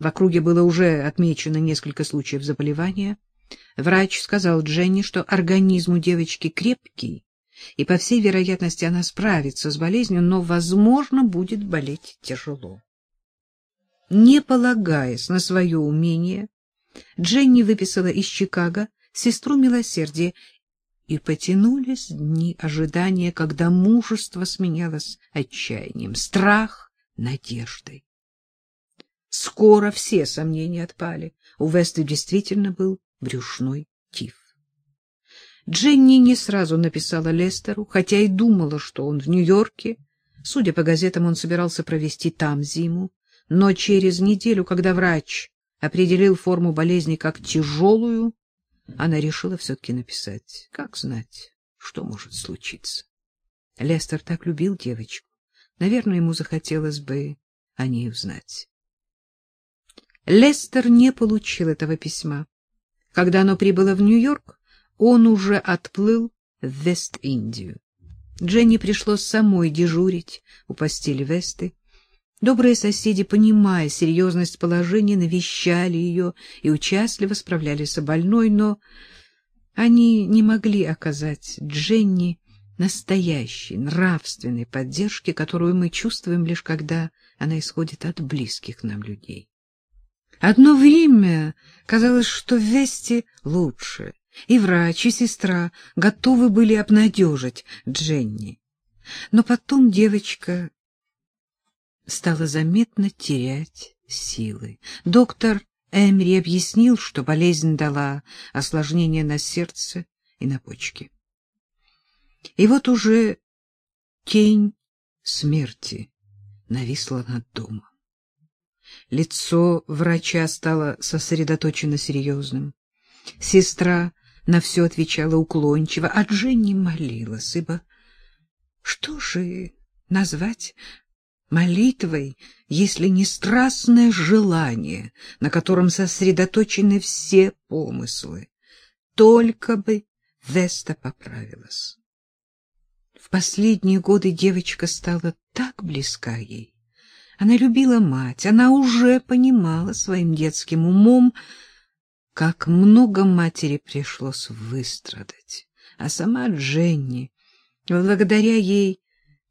В округе было уже отмечено несколько случаев заболевания. Врач сказал Дженни, что организм у девочки крепкий, и, по всей вероятности, она справится с болезнью, но, возможно, будет болеть тяжело. Не полагаясь на свое умение, Дженни выписала из Чикаго сестру милосердия, и потянулись дни ожидания, когда мужество сменялось отчаянием, страх — надеждой. Скоро все сомнения отпали. У Весты действительно был брюшной тиф. Дженни не сразу написала Лестеру, хотя и думала, что он в Нью-Йорке. Судя по газетам, он собирался провести там зиму. Но через неделю, когда врач определил форму болезни как тяжелую, она решила все-таки написать. Как знать, что может случиться. Лестер так любил девочку. Наверное, ему захотелось бы о ней узнать. Лестер не получил этого письма. Когда оно прибыло в Нью-Йорк, он уже отплыл в Вест-Индию. Дженни пришлось самой дежурить у постели Весты. Добрые соседи, понимая серьезность положения, навещали ее и участливо справлялись с больной, но они не могли оказать Дженни настоящей нравственной поддержки, которую мы чувствуем лишь когда она исходит от близких нам людей. Одно время казалось, что в Весте лучше, и врач, и сестра готовы были обнадежить Дженни. Но потом девочка стала заметно терять силы. Доктор Эмри объяснил, что болезнь дала осложнение на сердце и на почки. И вот уже тень смерти нависла над домом. Лицо врача стало сосредоточенно серьезным. Сестра на все отвечала уклончиво, а Дженни молилась, ибо что же назвать молитвой, если не страстное желание, на котором сосредоточены все помыслы? Только бы Веста поправилась. В последние годы девочка стала так близка ей, она любила мать, она уже понимала своим детским умом, как много матери пришлось выстрадать. А сама Дженни, благодаря ей,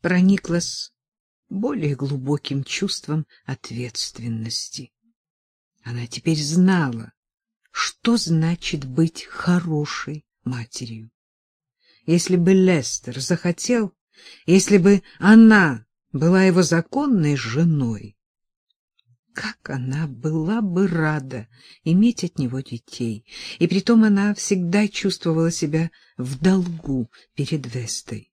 прониклась более глубоким чувством ответственности. Она теперь знала, что значит быть хорошей матерью. Если бы Лестер захотел, если бы она была его законной женой, как она была бы рада иметь от него детей, и притом она всегда чувствовала себя в долгу перед Вестой.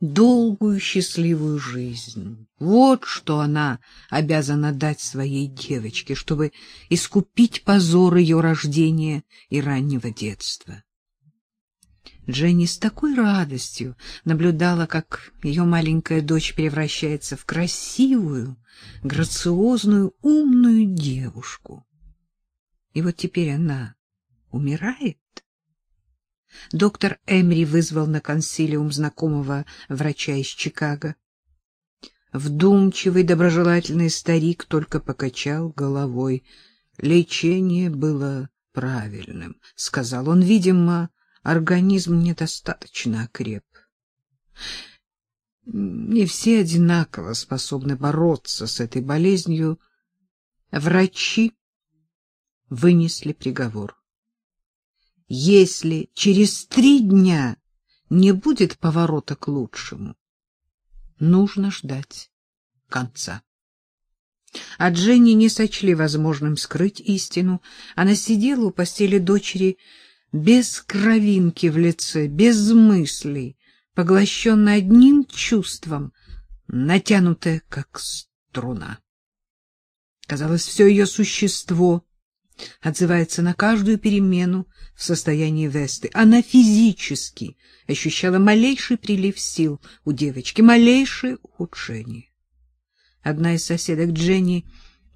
Долгую счастливую жизнь. Вот что она обязана дать своей девочке, чтобы искупить позор ее рождения и раннего детства. Дженни с такой радостью наблюдала, как ее маленькая дочь превращается в красивую, грациозную, умную девушку. И вот теперь она умирает. Доктор Эмри вызвал на консилиум знакомого врача из Чикаго. Вдумчивый, доброжелательный старик только покачал головой. Лечение было правильным, — сказал он, видимо, организм недостаточно окреп. Не все одинаково способны бороться с этой болезнью. Врачи вынесли приговор. Если через три дня не будет поворота к лучшему, нужно ждать конца. А Дженни не сочли возможным скрыть истину. Она сидела у постели дочери, без кровинки в лице, без мыслей, поглощенная одним чувством, натянутая как струна. Казалось, все ее существо отзывается на каждую перемену в состоянии Весты. Она физически ощущала малейший прилив сил у девочки, малейшее ухудшение. Одна из соседок Дженни,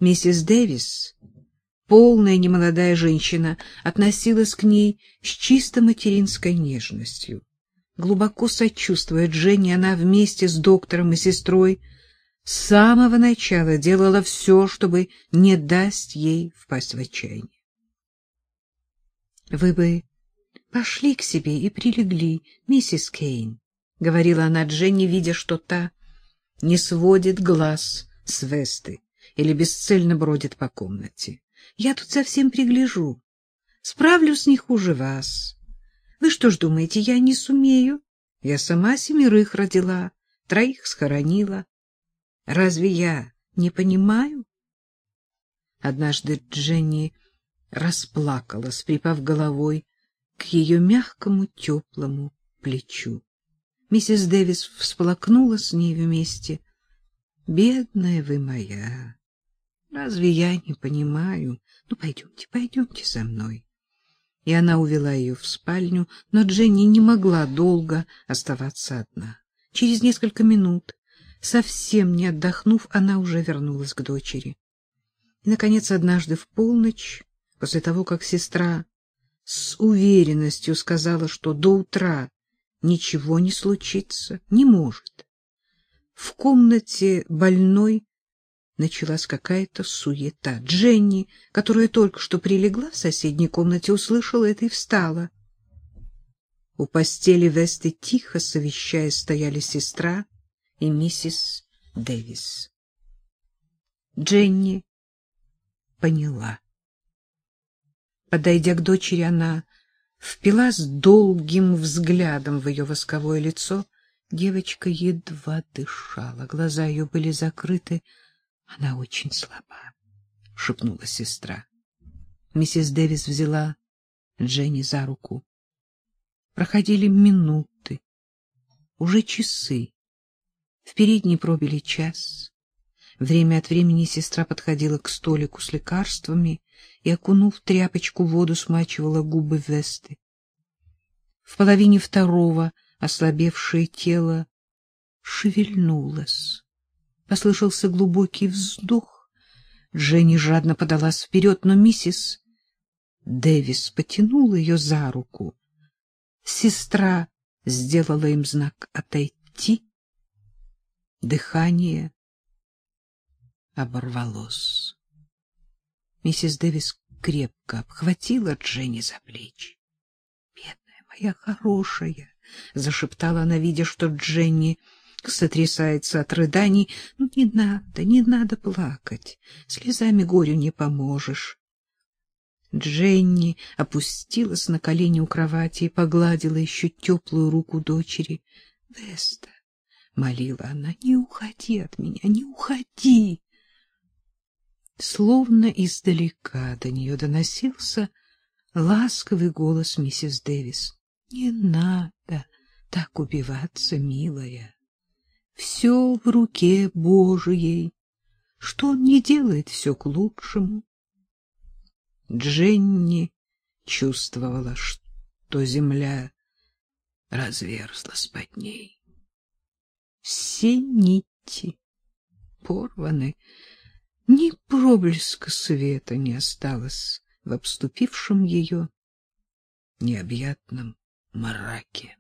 миссис Дэвис, полная немолодая женщина относилась к ней с чисто материнской нежностью. Глубоко сочувствуя Дженни, она вместе с доктором и сестрой с самого начала делала все, чтобы не дать ей впасть в отчаяние. — Вы бы пошли к себе и прилегли, миссис Кейн, — говорила она Дженни, видя, что та не сводит глаз с Весты или бесцельно бродит по комнате. — Я тут совсем пригляжу. Справлюсь не хуже вас. Вы что ж думаете, я не сумею? Я сама семерых родила, троих схоронила. Разве я не понимаю? Однажды Дженни расплакалась, припав головой к ее мягкому теплому плечу. Миссис Дэвис всплакнула с ней вместе. Бедная вы моя. Разве я не понимаю? Ну пойдемте, пойдемте со мной. И она увела ее в спальню, но Дженни не могла долго оставаться одна. Через несколько минут Совсем не отдохнув, она уже вернулась к дочери. И, наконец, однажды в полночь, после того, как сестра с уверенностью сказала, что до утра ничего не случится, не может, в комнате больной началась какая-то суета. Дженни, которая только что прилегла в соседней комнате, услышала это и встала. У постели Весты тихо совещаясь стояли сестра и миссис Дэвис. Дженни поняла. Подойдя к дочери, она впилась долгим взглядом в ее восковое лицо. Девочка едва дышала, глаза ее были закрыты. Она очень слаба, — шепнула сестра. Миссис Дэвис взяла Дженни за руку. Проходили минуты, уже часы. В передней пробили час. Время от времени сестра подходила к столику с лекарствами и, окунув тряпочку в воду, смачивала губы Весты. В половине второго ослабевшее тело шевельнулось. Послышался глубокий вздох. Дженни жадно подалась вперед, но миссис Дэвис потянула ее за руку. Сестра сделала им знак «отойти», Дыхание оборвалось. Миссис Дэвис крепко обхватила Дженни за плечи. — Бедная моя хорошая! — зашептала она, видя, что Дженни сотрясается от рыданий. — Ну, не надо, не надо плакать. Слезами горю не поможешь. Дженни опустилась на колени у кровати и погладила еще теплую руку дочери. — Веста, — молила она, — не уходи от меня, не уходи. Словно издалека до нее доносился ласковый голос миссис Дэвис. — Не надо так убиваться, милая. Все в руке Божией, что он не делает все к лучшему. Дженни чувствовала, что земля разверзлась под ней все нити порваны, ни проблеска света не осталось в обступившем ее необъятном мраке.